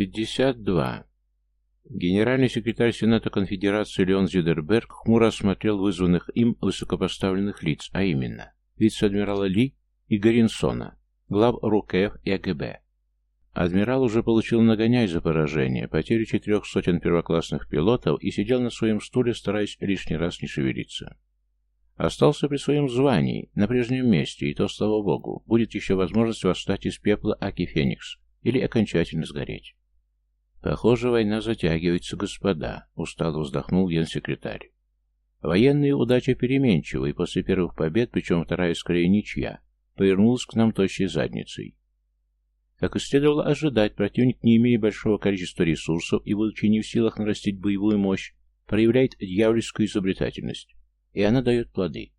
52. Генеральный секретарь Сената Конфедерации Леон Зидерберг хмуро осмотрел вызванных им высокопоставленных лиц, а именно вице-адмирала Ли и Горинсона, глав РУКФ и АГБ. Адмирал уже получил нагоняй за поражение, потерю четырех сотен первоклассных пилотов и сидел на своем стуле, стараясь лишний раз не шевелиться. Остался при своем звании, на прежнем месте, и то, слава богу, будет еще возможность восстать из пепла Аки Феникс или окончательно сгореть. «Похоже, война затягивается, господа», — устало вздохнул генсекретарь. «Военные удачи переменчивы, и после первых побед, причем вторая скорее ничья, повернулась к нам тощей задницей. Как и следовало ожидать, противник, не имея большого количества ресурсов и будучи не в силах нарастить боевую мощь, проявляет дьявольскую изобретательность, и она дает плоды.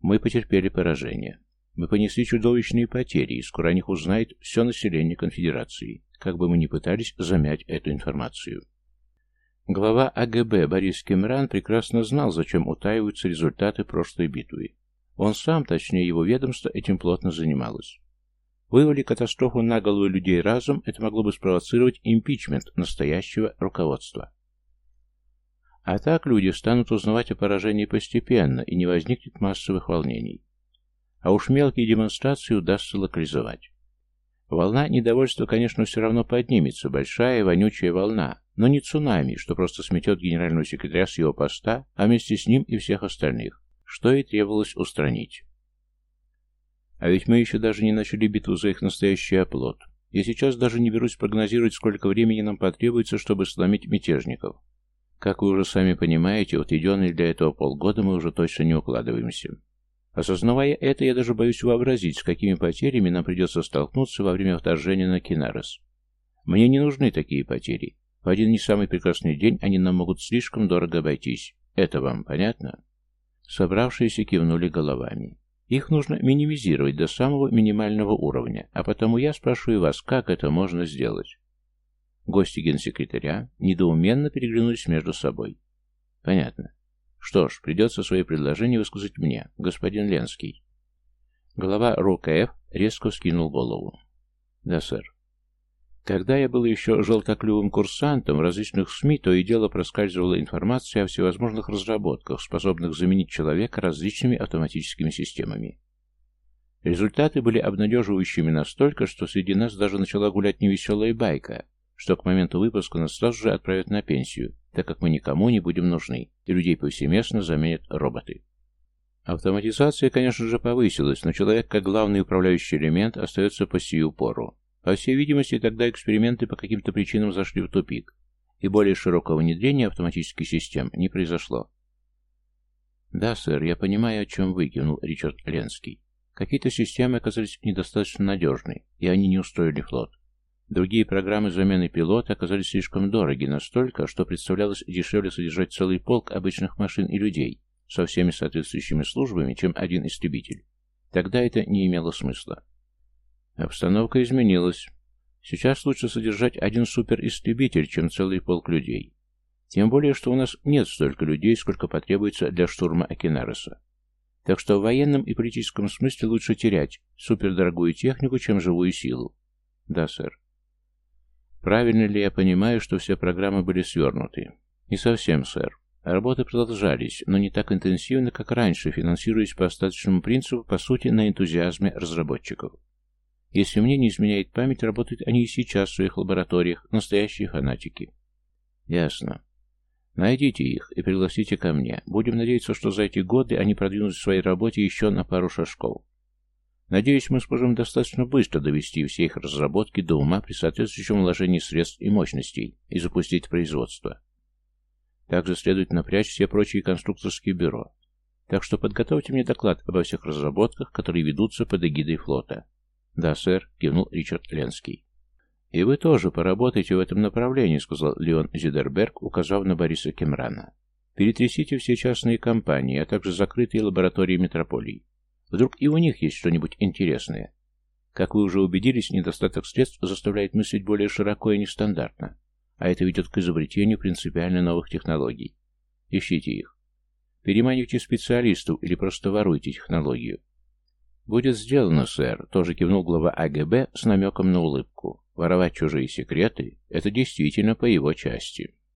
Мы потерпели поражение. Мы понесли чудовищные потери, и скоро о них узнает все население конфедерации, как бы мы ни пытались замять эту информацию. Глава АГБ Борис Кемран прекрасно знал, зачем утаиваются результаты прошлой битвы. Он сам, точнее его ведомство, этим плотно занималось. Вывали катастрофу на голову людей разом, это могло бы спровоцировать импичмент настоящего руководства. А так люди станут узнавать о поражении постепенно, и не возникнет массовых волнений. А уж мелкие демонстрации удастся локализовать. Волна недовольства, конечно, все равно поднимется, большая вонючая волна, но не цунами, что просто сметет генерального секретаря с его поста, а вместе с ним и всех остальных, что и требовалось устранить. А ведь мы еще даже не начали битву за их настоящий оплот. Я сейчас даже не берусь прогнозировать, сколько времени нам потребуется, чтобы сломить мятежников. Как вы уже сами понимаете, отведенные для этого полгода мы уже точно не укладываемся. Осознавая это, я даже боюсь вообразить, с какими потерями нам придется столкнуться во время вторжения на Кинарос. Мне не нужны такие потери. В один не самый прекрасный день они нам могут слишком дорого обойтись. Это вам понятно?» Собравшиеся кивнули головами. Их нужно минимизировать до самого минимального уровня, а потому я спрашиваю вас, как это можно сделать? Гости генсекретаря недоуменно переглянулись между собой. Понятно. Что ж, придется свои предложения высказать мне, господин Ленский. Глава РУКФ резко вскинул голову. Да, сэр. Когда я был еще желтоклювым курсантом, в различных СМИ то и дело проскальзывала информация о всевозможных разработках, способных заменить человека различными автоматическими системами. Результаты были обнадеживающими настолько, что среди нас даже начала гулять невеселая байка, что к моменту выпуска нас сразу же отправят на пенсию, так как мы никому не будем нужны, людей повсеместно заменят роботы. Автоматизация, конечно же, повысилась, но человек, как главный управляющий элемент, остается по сию пору. По всей видимости, тогда эксперименты по каким-то причинам зашли в тупик, и более широкого внедрения автоматических систем не произошло. «Да, сэр, я понимаю, о чем вы», — кивнул Ричард Ленский. «Какие-то системы оказались недостаточно надежны, и они не устроили флот. Другие программы замены пилота оказались слишком дороги, настолько, что представлялось дешевле содержать целый полк обычных машин и людей со всеми соответствующими службами, чем один истребитель. Тогда это не имело смысла. Обстановка изменилась. Сейчас лучше содержать один суперистребитель, чем целый полк людей. Тем более, что у нас нет столько людей, сколько потребуется для штурма Акинароса. Так что в военном и политическом смысле лучше терять супердорогую технику, чем живую силу. Да, сэр. Правильно ли я понимаю, что все программы были свернуты? Не совсем, сэр. Работы продолжались, но не так интенсивно, как раньше, финансируясь по остаточному принципу, по сути, на энтузиазме разработчиков. Если мне не изменяет память, работают они и сейчас в своих лабораториях, настоящие фанатики. Ясно. Найдите их и пригласите ко мне. Будем надеяться, что за эти годы они продвинутся в своей работе еще на пару шажков. Надеюсь, мы сможем достаточно быстро довести все их разработки до ума при соответствующем вложении средств и мощностей и запустить производство. Также следует напрячь все прочие конструкторские бюро. Так что подготовьте мне доклад обо всех разработках, которые ведутся под эгидой флота. «Да, сэр», — кивнул Ричард Ленский. «И вы тоже поработаете в этом направлении», — сказал Леон Зидерберг, указав на Бориса Кемрана. «Перетрясите все частные компании, а также закрытые лаборатории метрополий. Вдруг и у них есть что-нибудь интересное. Как вы уже убедились, недостаток средств заставляет мыслить более широко и нестандартно, а это ведет к изобретению принципиально новых технологий. Ищите их. Переманивайте специалистов или просто воруйте технологию. «Будет сделано, сэр», — тоже кивнул глава АГБ с намеком на улыбку. Воровать чужие секреты – это действительно по его части.